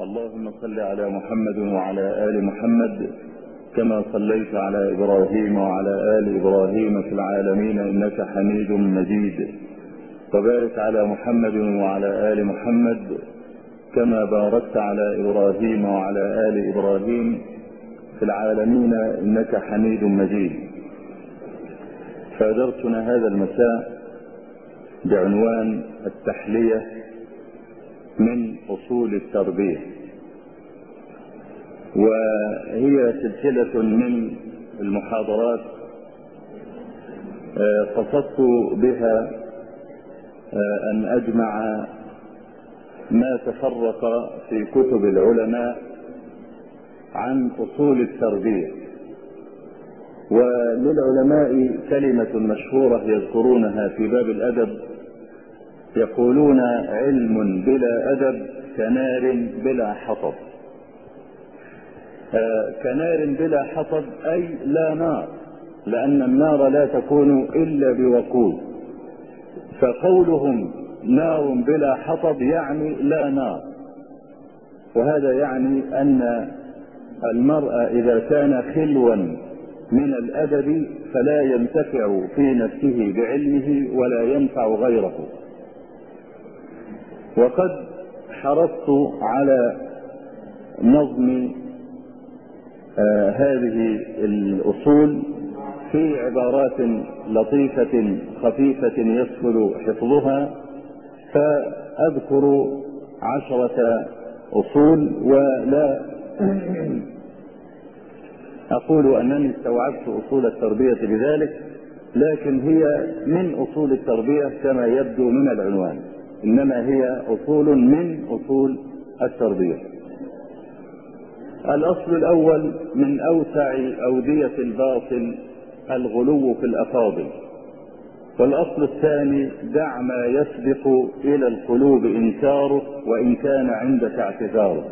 اللهم صل على محمد وعلى آل محمد كما صليت على إبراهيم وعلى آل إبراهيم في العالمين إنك حميد مجيد. وبارك على محمد وعلى آل محمد كما باركت على إبراهيم وعلى آل إبراهيم في العالمين إنك حميد مجيد. فدرسنا هذا المساء بعنوان التحلية من أصول التربية. وهي سلسلة من المحاضرات قصدت بها أن أجمع ما تفرق في كتب العلماء عن أصول التربية. وللعلماء كلمة مشهورة يذكرونها في باب الأدب يقولون علم بلا أدب كنار بلا حطب. كنار بلا حطب أي لا نار لأن النار لا تكون إلا بوقود. فقولهم نار بلا حطب يعني لا نار. وهذا يعني أن المرء إذا كان خلوا من الأدب فلا ينتفع في نفسه بعلمه ولا ينفع غيره. وقد حرصت على نظم آه هذه الأصول في عبارات لطيفة خفيفة يسهل حفظها فأذكر عشرة أصول ولا أقول أنني استوعبت أصول التربية بذلك لكن هي من أصول التربية كما يبدو من العنوان. إنما هي أصول من أصول التربية. الأصل الأول من أوسع أودية الباطل الغلو في الأفاضل. والأصل الثاني دع ما يسبق إلى القلوب إنكاره وإن كان عندك اعتذاره.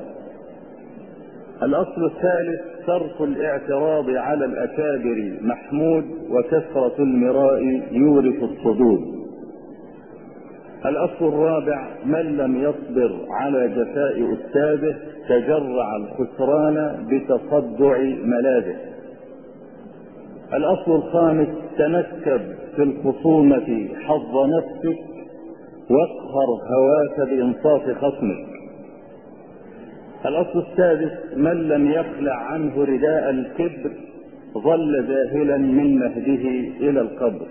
الأصل الثالث ترك الاعتراض على الأكابر محمود وكثرة المراء يورث الصدود. الأصل الرابع من لم يصبر على جفاء أستاذه تجرع الخسران بتصدع ملاذه. الأصل الخامس تنكب في الخصومة حظ نفسك واقهر هواك بإنصاف خصمك. الأصل السادس من لم يخلع عنه رداء الكبر ظل ذاهلا من مهده إلى القبر.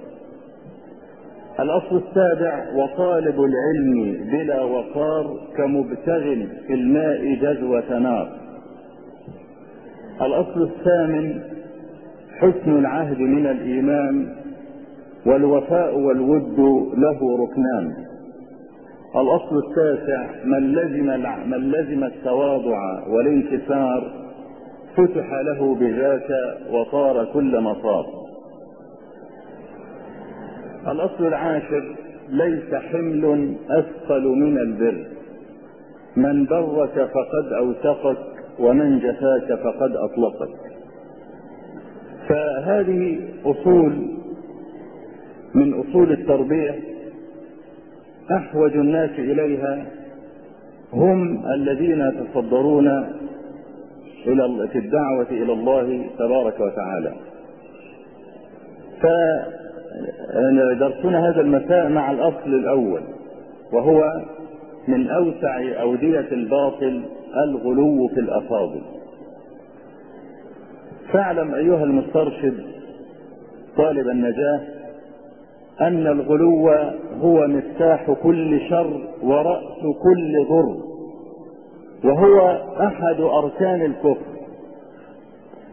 الأصل السابع وطالب العلم بلا وقار كمبتغ في الماء جذوة نار. الأصل الثامن حسن العهد من الإيمان والوفاء والود له ركنان. الأصل التاسع من لزم من لزم التواضع والانكسار فتح له بذاك وطار كل مطار. الأصل العاشر ليس حمل أثقل من البر من برك فقد أوثقك ومن جفاك فقد أطلقك فهذه أصول من أصول التربية أحوج الناس إليها هم الذين يتصدرون إلى في الدعوة إلى الله تبارك وتعالى. فدرسنا هذا المساء مع الأصل الأول وهو من أوسع أودية الباطل الغلو في الأفاضل. فاعلم أيها المسترشد طالب النجاة أن الغلو هو مفتاح كل شر ورأس كل ضر وهو أحد أركان الكفر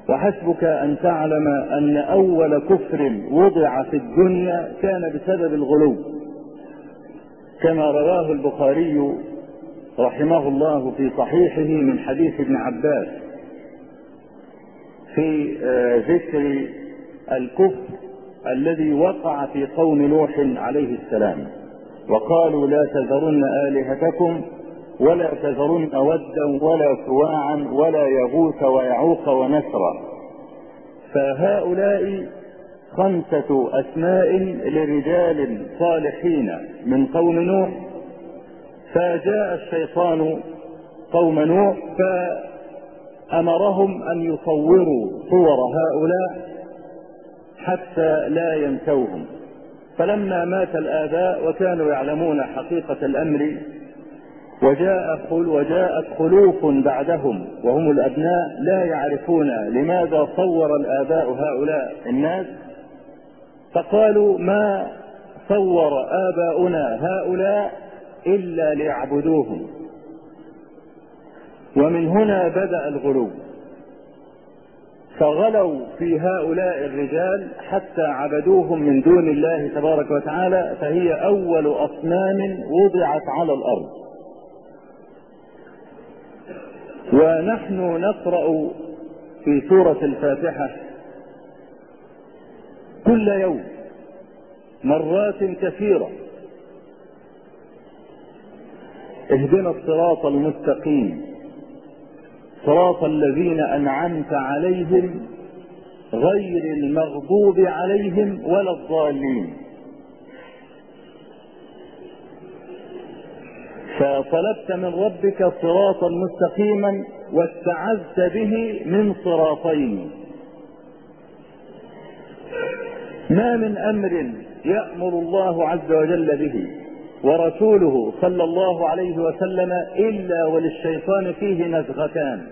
وحسبك أن تعلم أن أول كفر وضع في الدنيا كان بسبب الغلو. كما رواه البخاري رحمه الله في صحيحه من حديث ابن عباس في ذكر الكفر الذي وقع في قوم نوح عليه السلام. وقالوا لا تذرن آلهتكم ولا تذرن ودا ولا سواعا ولا يغوث ويعوق ونسرا. فهؤلاء خمسة أسماء لرجال صالحين من قوم نوح. فجاء الشيطان قوم نوح فأمرهم أن يصوروا صور هؤلاء حتى لا ينسوهم. فلما مات الآباء وكانوا يعلمون حقيقة الأمر وجاء خل وجاءت خلوف بعدهم وهم الأبناء لا يعرفون لماذا صور الآباء هؤلاء الناس. فقالوا ما صور آباؤنا هؤلاء إلا ليعبدوهم. ومن هنا بدأ الغلو. فغلوا في هؤلاء الرجال حتى عبدوهم من دون الله تبارك وتعالى فهي أول أصنام وضعت على الأرض. ونحن نقرأ في سورة الفاتحة كل يوم مرات كثيرة. اهدنا الصراط المستقيم. صراط الذين أنعمت عليهم غير المغضوب عليهم ولا الضالين. فطلبت من ربك صراطا مستقيما واستعذت به من صراطين. ما من أمر يأمر الله عز وجل به ورسوله صلى الله عليه وسلم إلا وللشيطان فيه نزغتان.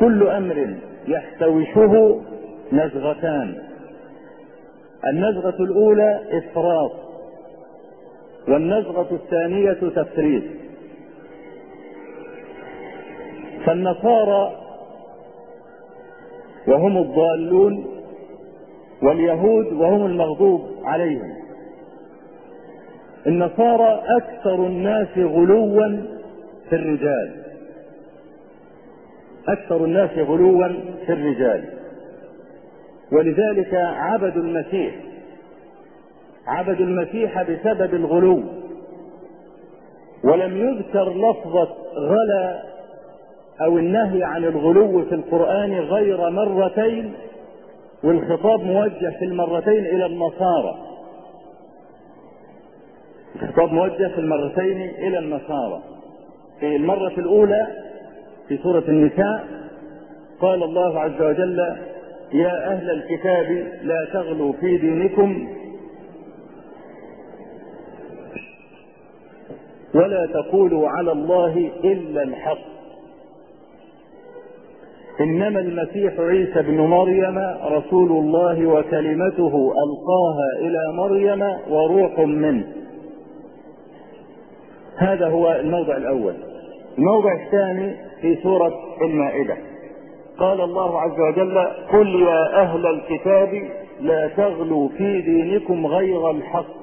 كل أمر يحتوشه نزغتان. النزغة الأولى إفراط. والنزغة الثانية تفريط. فالنصارى وهم الضالون واليهود وهم المغضوب عليهم. النصارى أكثر الناس غلوا في الرجال. أكثر الناس غلوا في الرجال. ولذلك عبدوا المسيح عبدوا المسيح بسبب الغلو. ولم يذكر لفظة غلا أو النهي عن الغلو في القرآن غير مرتين والخطاب موجه في المرتين إلى النصارى. الخطاب موجه في المرتين إلى النصارى. في المرة الأولى في سورة النساء قال الله عز وجل يا أهل الكتاب لا تغلوا في دينكم ولا تقولوا على الله إلا الحق. إنما المسيح عيسى بن مريم رسول الله وكلمته ألقاها إلى مريم وروح منه. هذا هو الموضع الأول. الموضع الثاني في سورة المائدة. قال الله عز وجل قل يا أهل الكتاب لا تغلوا في دينكم غير الحق.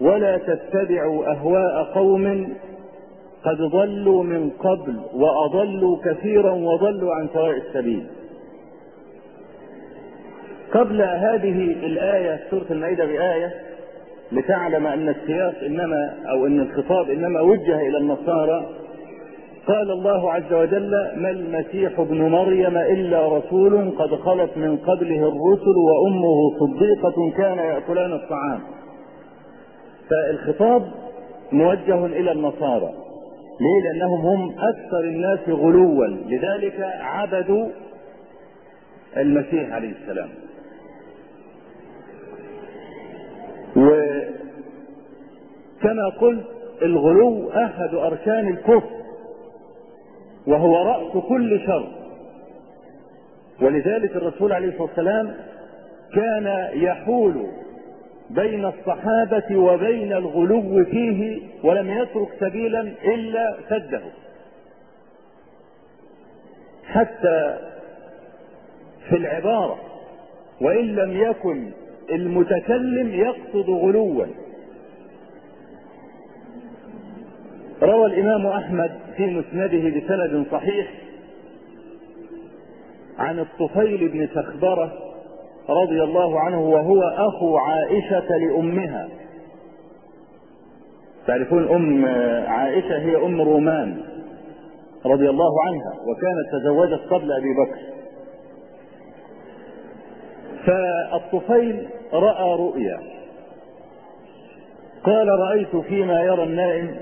ولا تتبعوا أهواء قوم قد ضلوا من قبل وأضلوا كثيرا وضلوا عن سواء السبيل. قبل هذه الآية سورة المائدة بآية لتعلم أن السياق إنما أو أن الخطاب إنما وجه إلى النصارى قال الله عز وجل ما المسيح ابن مريم إلا رسول قد خلت من قبله الرسل وأمه صديقة كان يأكلان الطعام. فالخطاب موجه إلى النصارى. ليه؟ لأنهم هم أكثر الناس غلوا. لذلك عبدوا المسيح عليه السلام. وكما قلت الغلو أحد أركان الكفر وهو رأس كل شر. ولذلك الرسول عليه الصلاة والسلام كان يحول بين الصحابة وبين الغلو فيه ولم يترك سبيلا إلا سده. حتى في العبارة وإن لم يكن المتكلم يقصد غلوا. روى الإمام أحمد في مسنده بسند صحيح عن الطفيل بن سخبرة رضي الله عنه وهو أخو عائشة لأمها. تعرفون أم عائشة هي أم رومان رضي الله عنها وكانت تزوجت قبل أبي بكر. فالطفيل رأى رؤيا. قال رأيت فيما يرى النائم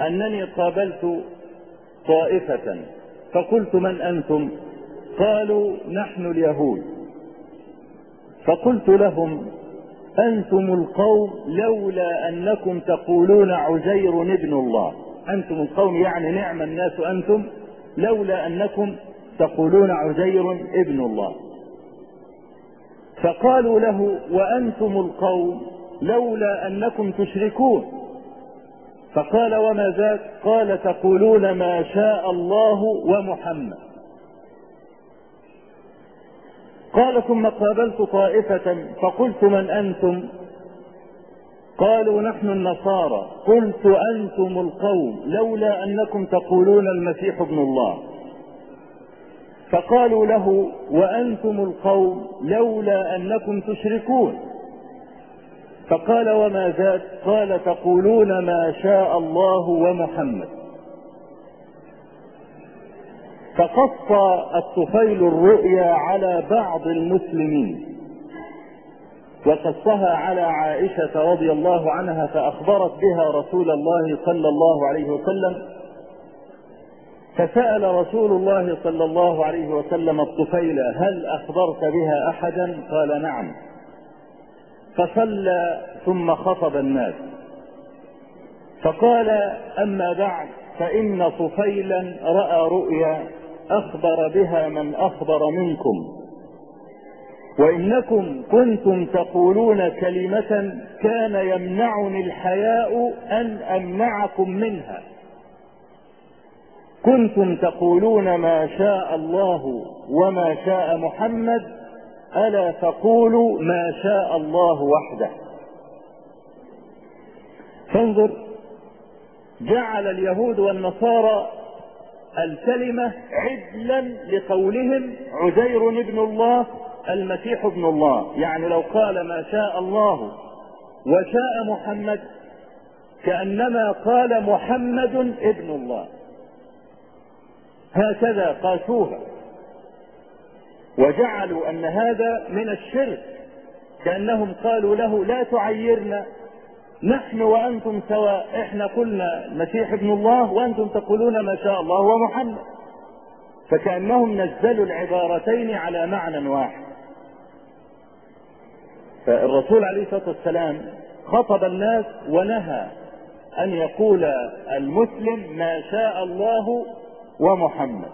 أنني قابلت طائفة. فقلت من أنتم؟ قالوا نحن اليهود. فقلت لهم أنتم القوم لولا أنكم تقولون عزير ابن الله. أنتم القوم يعني نعم الناس أنتم لولا أنكم تقولون عزير ابن الله. فقالوا له وأنتم القوم لولا أنكم تشركون. فقال وما ذاك؟ قال تقولون ما شاء الله ومحمد. قال ثم قابلت طائفة فقلت من أنتم؟ قالوا نحن النصارى. قلت أنتم القوم لولا أنكم تقولون المسيح ابن الله. فقالوا له وأنتم القوم لولا أنكم تشركون. فقال وما ذاك؟ قال تقولون ما شاء الله ومحمد. فقص الطفيل الرؤيا على بعض المسلمين. وقصها على عائشة رضي الله عنها فأخبرت بها رسول الله صلى الله عليه وسلم. فسأل رسول الله صلى الله عليه وسلم الطفيل هل أخبرت بها أحدا؟ قال نعم. فصلى ثم خطب الناس. فقال أما بعد فإن طفيلا رأى رؤيا أخبر بها من أخبر منكم. وإنكم كنتم تقولون كلمة كان يمنعني الحياء أن أمنعكم منها. كنتم تقولون ما شاء الله وما شاء محمد ألا تقولوا ما شاء الله وحده. فانظر جعل اليهود والنصارى الكلمة عدلا لقولهم عزير ابن الله المسيح ابن الله. يعني لو قال ما شاء الله وشاء محمد كأنما قال محمد ابن الله. هكذا قاسوها. وجعلوا أن هذا من الشرك كأنهم قالوا له لا تعيرنا. نحن وأنتم سواء إحنا قلنا المسيح ابن الله وأنتم تقولون ما شاء الله ومحمد. فكأنهم نزلوا العبارتين على معنى واحد. فالرسول عليه الصلاة والسلام خطب الناس ونهى أن يقول المسلم ما شاء الله ومحمد.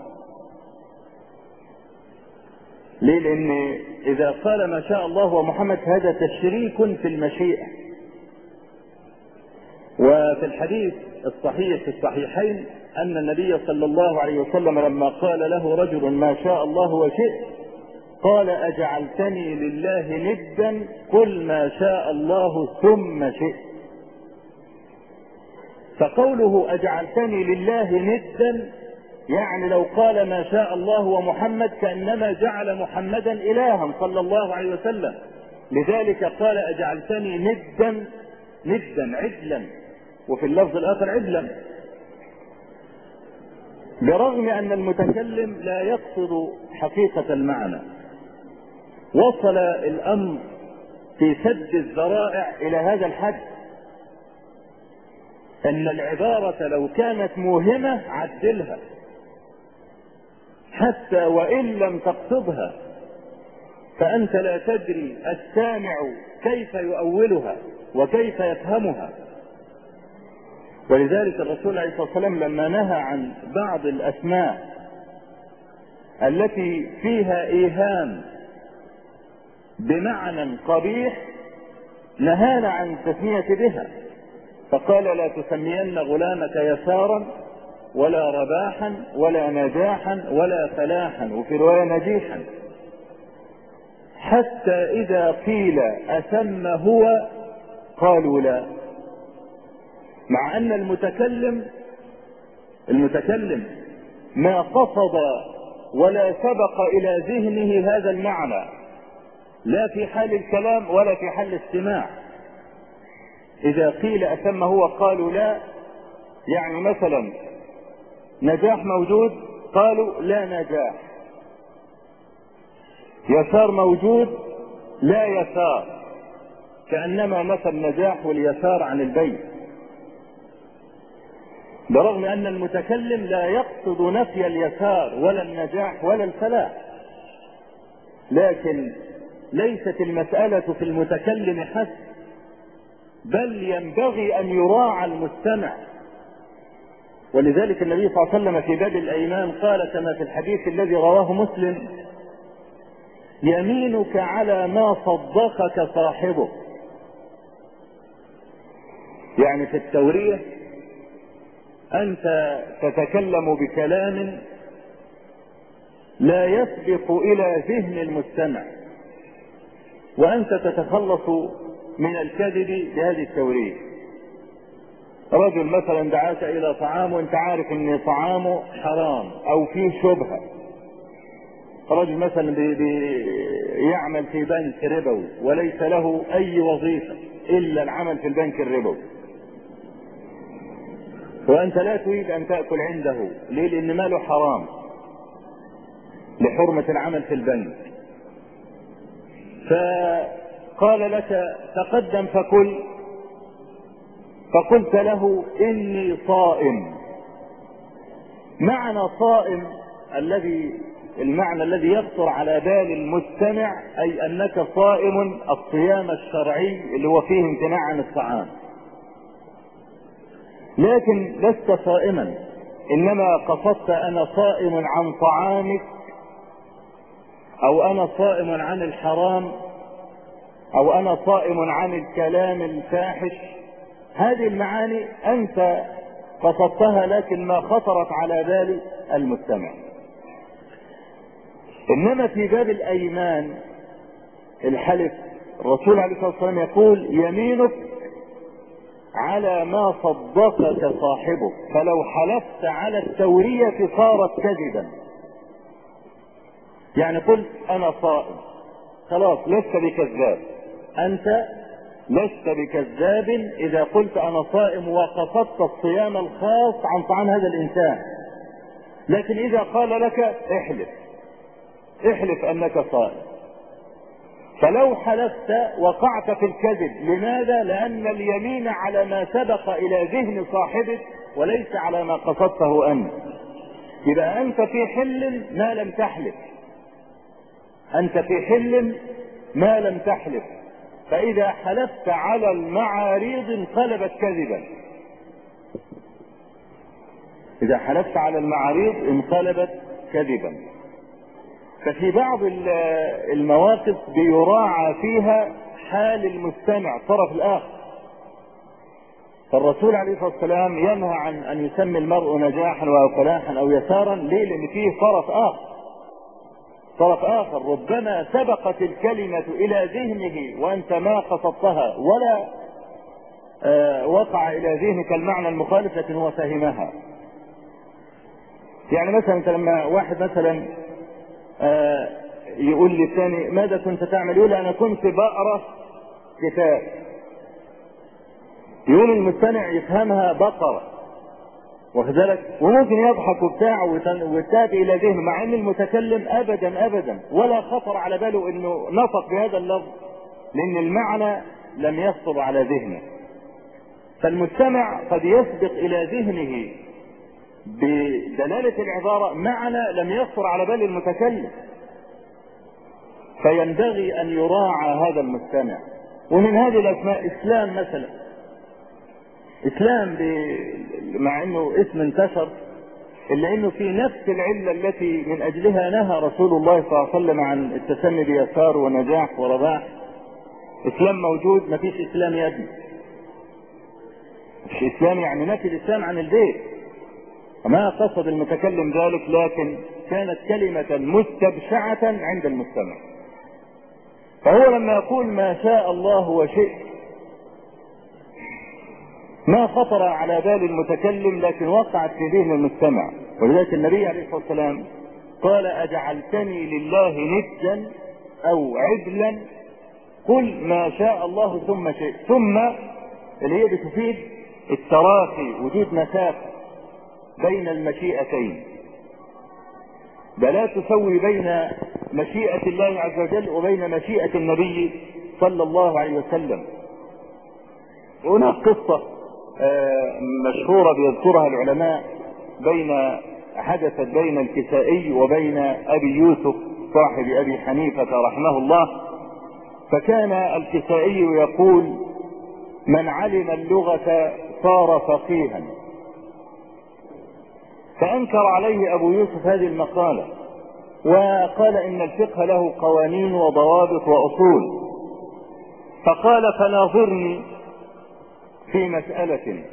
ليه؟ لأن إذا قال ما شاء الله ومحمد هذا تشريك في المشيئة. وفي الحديث الصحيح في الصحيحين أن النبي صلى الله عليه وسلم لما قال له رجل ما شاء الله وشئت قال أجعلتني لله ندا قل ما شاء الله ثم شئت. فقوله أجعلتني لله ندا يعني لو قال ما شاء الله ومحمد كأنما جعل محمدا إلها صلى الله عليه وسلم. لذلك قال أجعلتني ندا ندا عدلا. وفي اللفظ الآخر عدلا برغم أن المتكلم لا يقصد حقيقة المعنى وصل الأمر في سد الذرائع إلى هذا الحد أن العبارة لو كانت موهمة عدلها حتى وإن لم تقصدها فأنت لا تدري السامع كيف يؤولها وكيف يفهمها. ولذلك الرسول عليه الصلاة والسلام لما نهى عن بعض الأسماء التي فيها إيهام بمعنى قبيح نهانا عن التسمية بها. فقال لا تسمين غلامك يسارا ولا رباحا ولا نجاحا ولا فلاحا وفي رواية نجيحا. حتى إذا قيل أسم هو قالوا لا. مع أن المتكلم المتكلم ما قصد ولا سبق إلى ذهنه هذا المعنى. لا في حال الكلام ولا في حال الاستماع. إذا قيل أسم هو قالوا لا يعني مثلا نجاح موجود قالوا لا نجاح. يسار موجود لا يسار. كأنما نفى النجاح واليسار عن البيت. برغم أن المتكلم لا يقصد نفي اليسار ولا النجاح ولا الفلاح. لكن ليست المسألة في المتكلم حسب بل ينبغي أن يراعى المستمع. ولذلك النبي صلى الله عليه وسلم في باب الأيمان قال كما في الحديث الذي رواه مسلم يمينك على ما صدقك صاحبه. يعني في التورية أنت تتكلم بكلام لا يسبق إلى ذهن المستمع وأنت تتخلص من الكذب بهذه التورية رجل مثلا دعاك إلى طعام وأنت عارف إن طعامه حرام أو فيه شبهة. رجل مثلا بي بي يعمل في بنك ربوي وليس له أي وظيفة إلا العمل في البنك الربوي. وأنت لا تريد أن تأكل عنده. ليه؟ لأن ماله حرام. لحرمة العمل في البنك. فقال لك تقدم فكل. فقلت له إني صائم. معنى صائم الذي المعنى الذي يخطر على بال المستمع أي أنك صائم الصيام الشرعي اللي هو فيه امتناع عن الطعام. لكن لست صائما. إنما قصدت أنا صائم عن طعامك أو أنا صائم عن الحرام أو أنا صائم عن الكلام الفاحش. هذه المعاني أنت قصدتها لكن ما خطرت على بال المستمع. إنما في باب الأيمان الحلف الرسول عليه الصلاة والسلام يقول يمينك على ما صدقك صاحبك فلو حلفت على التورية صارت كذبا. يعني قلت أنا صائم. خلاص لست بكذاب. أنت لست بكذاب إذا قلت أنا صائم وقصدت الصيام الخاص عن طعام هذا الإنسان. لكن إذا قال لك احلف. احلف أنك صائم. فلو حلفت وقعت في الكذب لماذا؟ لأن اليمين على ما سبق إلى ذهن صاحبك وليس على ما قصدته أنت. يبقى أنت في حل ما لم تحلف. أنت في حل ما لم تحلف. فإذا حلفت على المعاريض انقلبت كذبا. إذا حلفت على المعاريض انقلبت كذبا. ففي بعض المواقف بيراعى فيها حال المستمع الطرف الآخر. فالرسول عليه الصلاة والسلام ينهى عن أن يسمي المرء نجاحا أو فلاحا أو يسارا ليه؟ لأن فيه طرف آخر. طرف آخر ربما سبقت الكلمة إلى ذهنه وأنت ما قصدتها ولا آه وقع إلى ذهنك المعنى المخالف لكن هو فهمها. يعني مثلا انت لما واحد مثلا آه يقول للثاني ماذا كنت تعمل؟ يقول أنا كنت بقرا كتاب. يقول المستمع يفهمها بقرة واخد بالك؟ وممكن يضحك وبتاع وتاتي إلى ذهنه مع إن المتكلم ابدا ابدا ولا خطر على باله إنه نطق بهذا اللفظ لأن المعنى لم يخطر على ذهنه. فالمستمع قد يسبق إلى ذهنه بدلالة العبارة معنى لم يخطر على بال المتكلم. فينبغي أن يراعى هذا المستمع. ومن هذه الأسماء إسلام مثلا. إسلام ب... مع إنه اسم انتشر إلا إنه في نفس العلة التي من أجلها نهى رسول الله صلى الله عليه وسلم عن التسمي بيسار ونجاح ورباح. إسلام موجود ما فيش إسلام يا ابني. مش إسلام يعني نفي الإسلام عن البيت. وما قصد المتكلم ذلك لكن كانت كلمة مستبشعة عند المستمع. فهو لما يقول ما شاء الله وشئت ما خطر على بال المتكلم لكن وقعت في ذهن المستمع. ولذلك النبي عليه الصلاة والسلام قال أجعلتني لله ندا أو عدلا قل ما شاء الله ثم شئت. ثم اللي هي بتفيد التراخي وجود مسافه بين المشيئتين. ده لا تسوي بين مشيئة الله عز وجل وبين مشيئة النبي صلى الله عليه وسلم. هناك قصة مشهورة بيذكرها العلماء بين حدثت بين الكسائي وبين أبي يوسف صاحب أبي حنيفة رحمه الله. فكان الكسائي يقول من علم اللغة صار فقيها. فأنكر عليه أبو يوسف هذه المقالة وقال إن الفقه له قوانين وضوابط وأصول. فقال فناظرني في مسألة.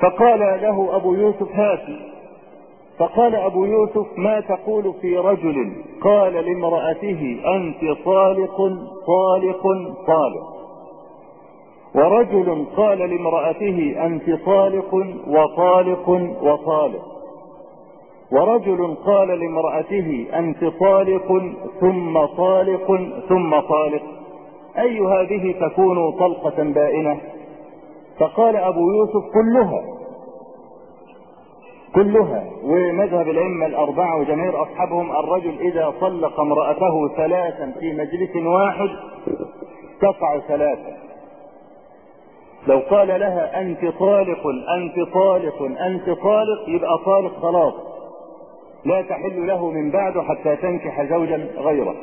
فقال له أبو يوسف هاتي فقال أبو يوسف ما تقول في رجل قال لامرأته أنت طالق طالق طالق ورجل قال لامرأته أنت طالق وطالق وطالق ورجل قال لامرأته أنت طالق ثم طالق ثم طالق أي هذه تكون طلقة بائنة؟ فقال أبو يوسف كلها كلها. ومذهب الأئمة الأربعة وجماهير أصحابهم الرجل إذا طلق امرأته ثلاثا في مجلس واحد تقع ثلاثا. لو قال لها أنت طالق أنت طالق أنت طالق يبقى طالق خلاص. لا تحل له من بعده حتى تنكح زوجا غيره.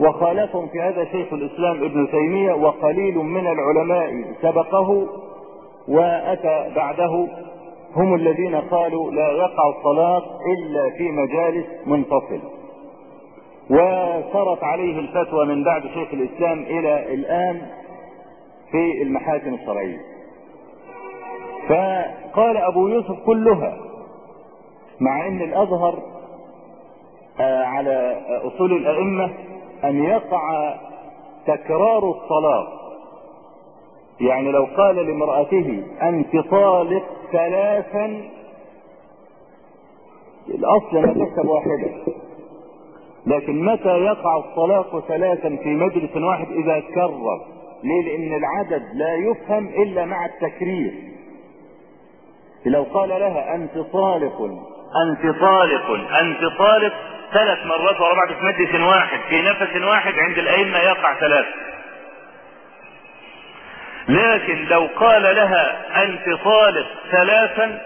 وخالفهم في هذا شيخ الإسلام ابن تيمية وقليل من العلماء سبقه وأتى بعده. هم الذين قالوا لا يقع الطلاق إلا في مجالس منفصل. وصارت عليه الفتوى من بعد شيخ الإسلام إلى الآن. في المحاكم الشرعية. فقال أبو يوسف كلها مع إن الازهر على أصول الأئمة أن يقع تكرار الطلاق يعني لو قال لامرأته أنت طالق ثلاثا الأصل انها تكتب واحدة لكن متى يقع الطلاق ثلاثا في مجلس واحد إذا كرر؟ ليه؟ لأن العدد لا يفهم إلا مع التكرير. لو قال لها أنت طالق أنت طالق أنت طالق ثلاث مرات ورا بعض في مجلس واحد في نفس واحد عند الأئمة يقع ثلاث. لكن لو قال لها أنت طالق ثلاثا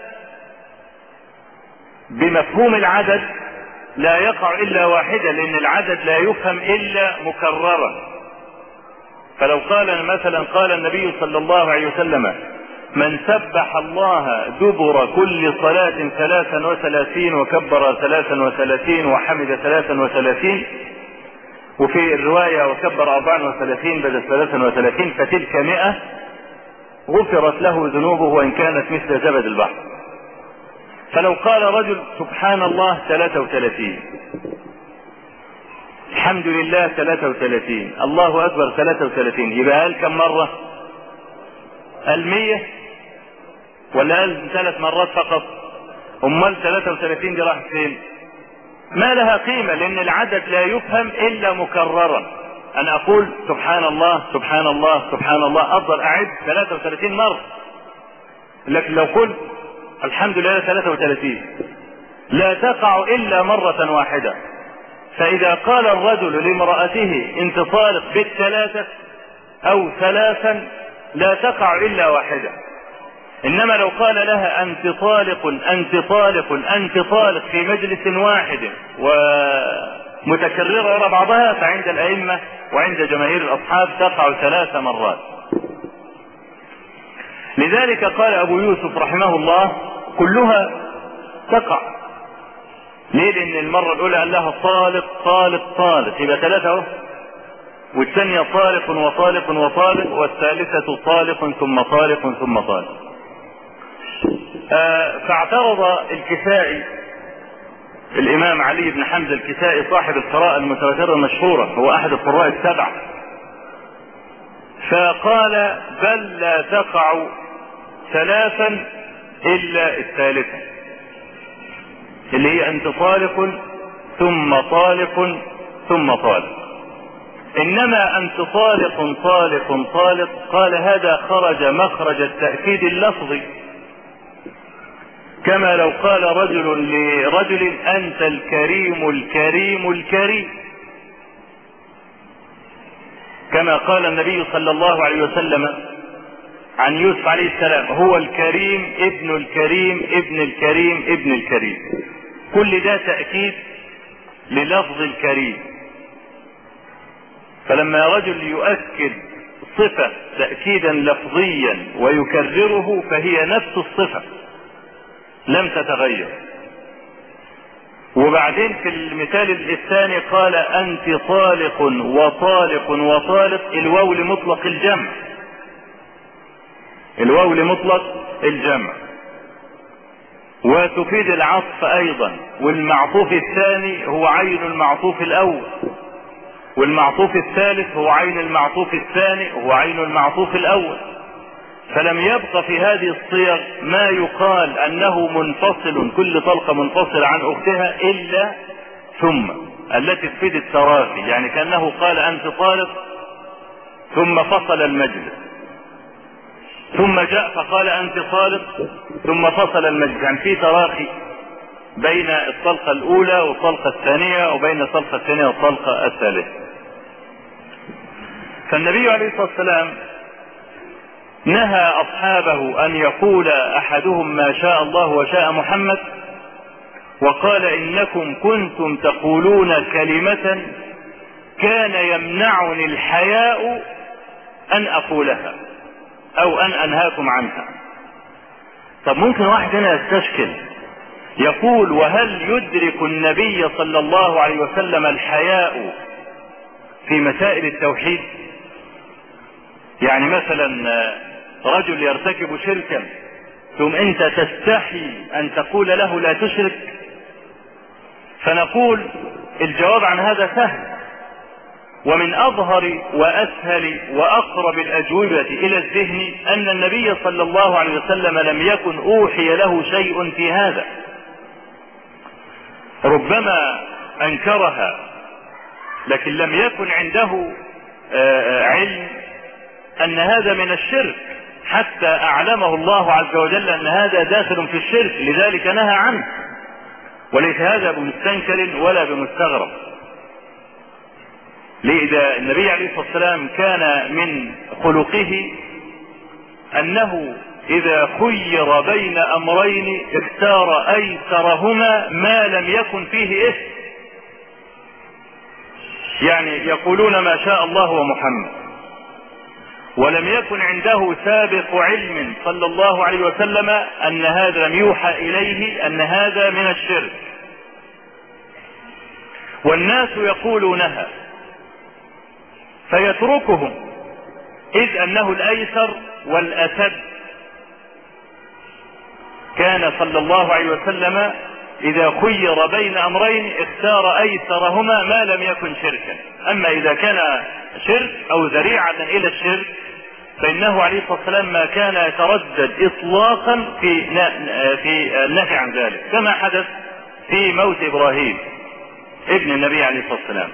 بمفهوم العدد لا يقع إلا واحدة لأن العدد لا يفهم إلا مكررا. فلو قال مثلا قال النبي صلى الله عليه وسلم من سبح الله دبر كل صلاة ثلاثا وثلاثين وكبر ثلاثا وثلاثين وحمد ثلاثا وثلاثين وفي الرواية وكبر أربعا وثلاثين بدل ثلاثا وثلاثين فتلك مئة غفرت له ذنوبه وإن كانت مثل زبد البحر. فلو قال رجل سبحان الله ثلاثة وثلاثين. الحمد لله ثلاثة وثلاثين. الله أكبر ثلاثة وثلاثين. يبقى قال كم مرة؟ ألمية؟ ولا قال ثلاث مرات فقط؟ أمال 33 دي راحت فين؟ ما لها قيمة لأن العدد لا يفهم إلا مكررا. أنا أقول سبحان الله سبحان الله سبحان الله. أفضل أعد 33 مرة. لكن لو قلت الحمد لله 33 لا تقع إلا مرة واحدة. فإذا قال الرجل لامرأته انت طالق بالثلاثة أو ثلاثا لا تقع إلا واحدة. إنما لو قال لها انت طالق انت طالق انت طالق في مجلس واحد ومتكررة وراء بعضها فعند الأئمة وعند جماهير الأصحاب تقع ثلاث مرات. لذلك قال أبو يوسف رحمه الله كلها تقع. ليه لأن المرة الأولى قال لها طالق طالق طالق يبقى ثلاثة أهو. والثانية طالق وطالق وطالق والثالثة طالق ثم طالق ثم طالق آه فاعترض الكسائي الإمام علي بن حمزة الكسائي صاحب القراءة المتواترة المشهورة هو أحد القراء السبعة فقال بل لا تقع ثلاثا إلا الثالثة. اللي هي أنت طالق ثم طالق ثم طالق. إنما أنت طالق طالق طالق. قال هذا خرج مخرج التأكيد اللفظي. كما لو قال رجل لرجل أنت الكريم الكريم الكريم. كما قال النبي صلى الله عليه وسلم عن يوسف عليه السلام هو الكريم ابن الكريم ابن الكريم ابن الكريم. كل ده تأكيد للفظ الكريم. فلما رجل يؤكد صفة تأكيدا لفظيا ويكرره فهي نفس الصفة لم تتغير. وبعدين في المثال الثاني قال أنت طالق وطالق وطالق الواو لمطلق الجمع. الواو لمطلق الجمع. وتفيد العطف أيضا والمعطوف الثاني هو عين المعطوف الأول. والمعطوف الثالث هو عين المعطوف الثاني هو عين المعطوف الأول. فلم يبق في هذه الصيغ ما يقال أنه منفصل كل طلقة منفصلة عن أختها إلا ثم التي تفيد التراخي يعني كأنه قال أنت طالق ثم فصل المجلس. ثم جاء فقال أنت طالق ثم فصل المجلس. يعني في تراخي بين الطلقة الأولى والطلقة الثانية وبين الطلقة الثانية والطلقة الثالثة. فالنبي عليه الصلاة والسلام نهى أصحابه أن يقول أحدهم ما شاء الله وشاء محمد وقال إنكم كنتم تقولون كلمة كان يمنعني الحياء أن أقولها. أو أن أنهاكم عنها. طب ممكن واحد هنا يستشكل يقول وهل يدرك النبي صلى الله عليه وسلم الحياء في مسائل التوحيد؟ يعني مثلا رجل يرتكب شركا ثم أنت تستحي أن تقول له لا تشرك؟ فنقول الجواب عن هذا سهل. ومن أظهر وأسهل وأقرب الأجوبة إلى الذهن أن النبي صلى الله عليه وسلم لم يكن أوحي له شيء في هذا. ربما أنكرها لكن لم يكن عنده علم أن هذا من الشرك حتى أعلمه الله عز وجل أن هذا داخل في الشرك لذلك نهى عنه. وليس هذا بمستنكر ولا بمستغرب. لذا النبي عليه الصلاة والسلام كان من خلقه أنه إذا خير بين أمرين اختار أيسرهما ما لم يكن فيه إثم. يعني يقولون ما شاء الله ومحمد. ولم يكن عنده سابق علم صلى الله عليه وسلم أن هذا لم يوحى إليه أن هذا من الشرك. والناس يقولونها فيتركهم. إذ أنه الأيسر والأسد. كان صلى الله عليه وسلم إذا خير بين أمرين اختار أيسرهما ما لم يكن شركا. أما إذا كان شرك أو ذريعة إلى الشرك فإنه عليه الصلاة والسلام ما كان يتردد اطلاقا في في النهي عن ذلك. كما حدث في موت إبراهيم ابن النبي عليه الصلاة والسلام.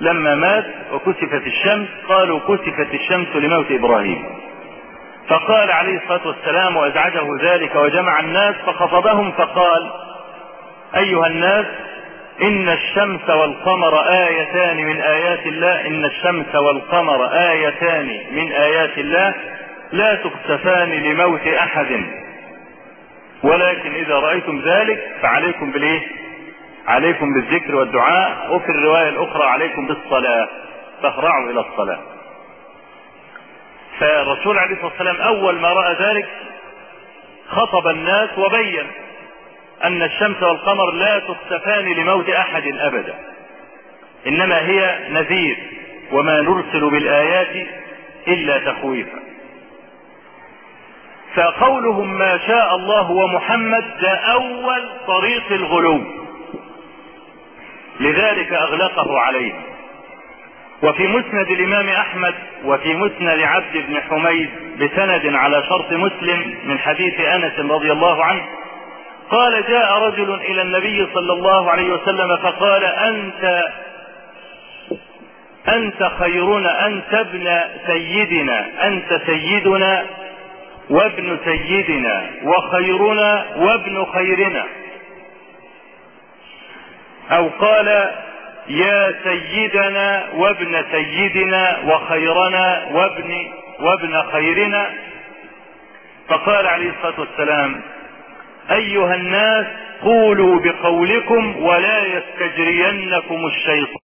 لما مات وكسفت الشمس قالوا كسفت الشمس لموت إبراهيم. فقال عليه الصلاة والسلام وأزعجه ذلك وجمع الناس فخطبهم فقال أيها الناس إن الشمس والقمر آيتان من آيات الله إن الشمس والقمر آيتان من آيات الله لا تخسفان لموت أحد. ولكن إذا رأيتم ذلك فعليكم بالإيه؟ عليكم بالذكر والدعاء وفي الرواية الأخرى عليكم بالصلاة فاخرعوا إلى الصلاة. فالرسول عليه الصلاة والسلام أول ما رأى ذلك خطب الناس وبين أن الشمس والقمر لا تخسفان لموت أحد أبدا. إنما هي نذير وما نرسل بالآيات إلا تخويفا. فقولهم ما شاء الله ومحمد ده أول طريق الغلو. لذلك أغلقه عليهم وفي مسند الإمام أحمد وفي مسند عبد بن حميد بسند على شرط مسلم من حديث أنس رضي الله عنه قال جاء رجل إلى النبي صلى الله عليه وسلم فقال أنت أنت خيرنا أنت ابن سيدنا أنت سيدنا وابن سيدنا وخيرنا وابن خيرنا. أو قال يا سيدنا وابن سيدنا وخيرنا وابن وابن خيرنا. فقال عليه الصلاة والسلام أيها الناس قولوا بقولكم ولا يستجرينكم الشيطان.